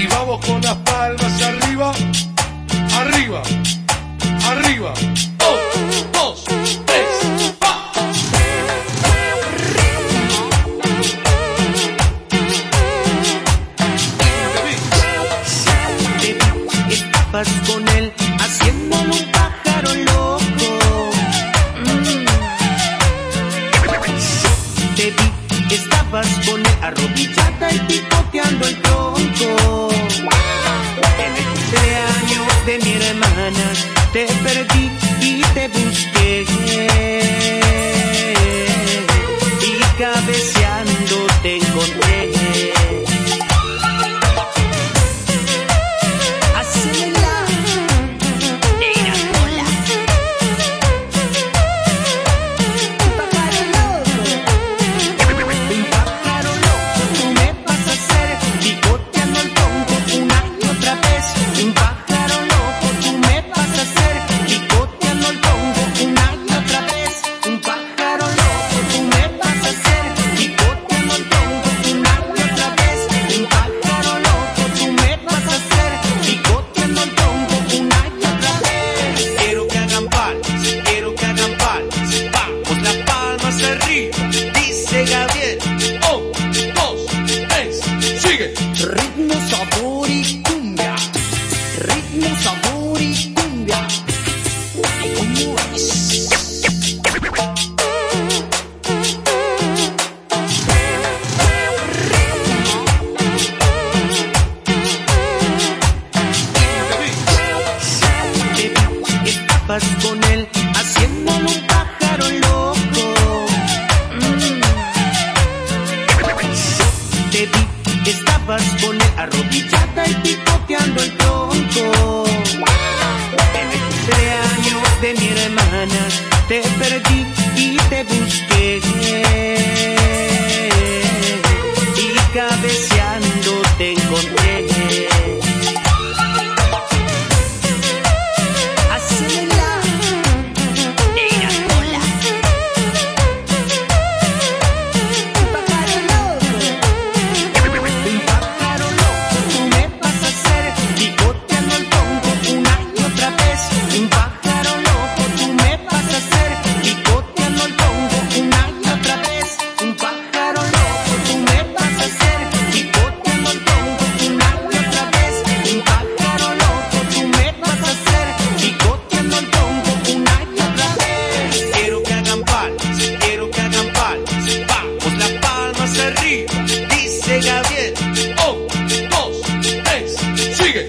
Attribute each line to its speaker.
Speaker 1: Y vamos con las palmas arriba, arriba, arriba. Un, dos, tres, va.
Speaker 2: Te vi, estabas con él haciéndolo un pájaro loco. Mm. Te vi, estabas con él arrodillada y picoteando el tronco. te perdí y te busqué.
Speaker 1: Sigue.
Speaker 2: Ritmo, sabor y cumbia. Ritmo, sabor y cumbia. Te perdí y te busqué. Y cabeceando te encontré. caiga bien. Un,
Speaker 1: dos, tres, sigue.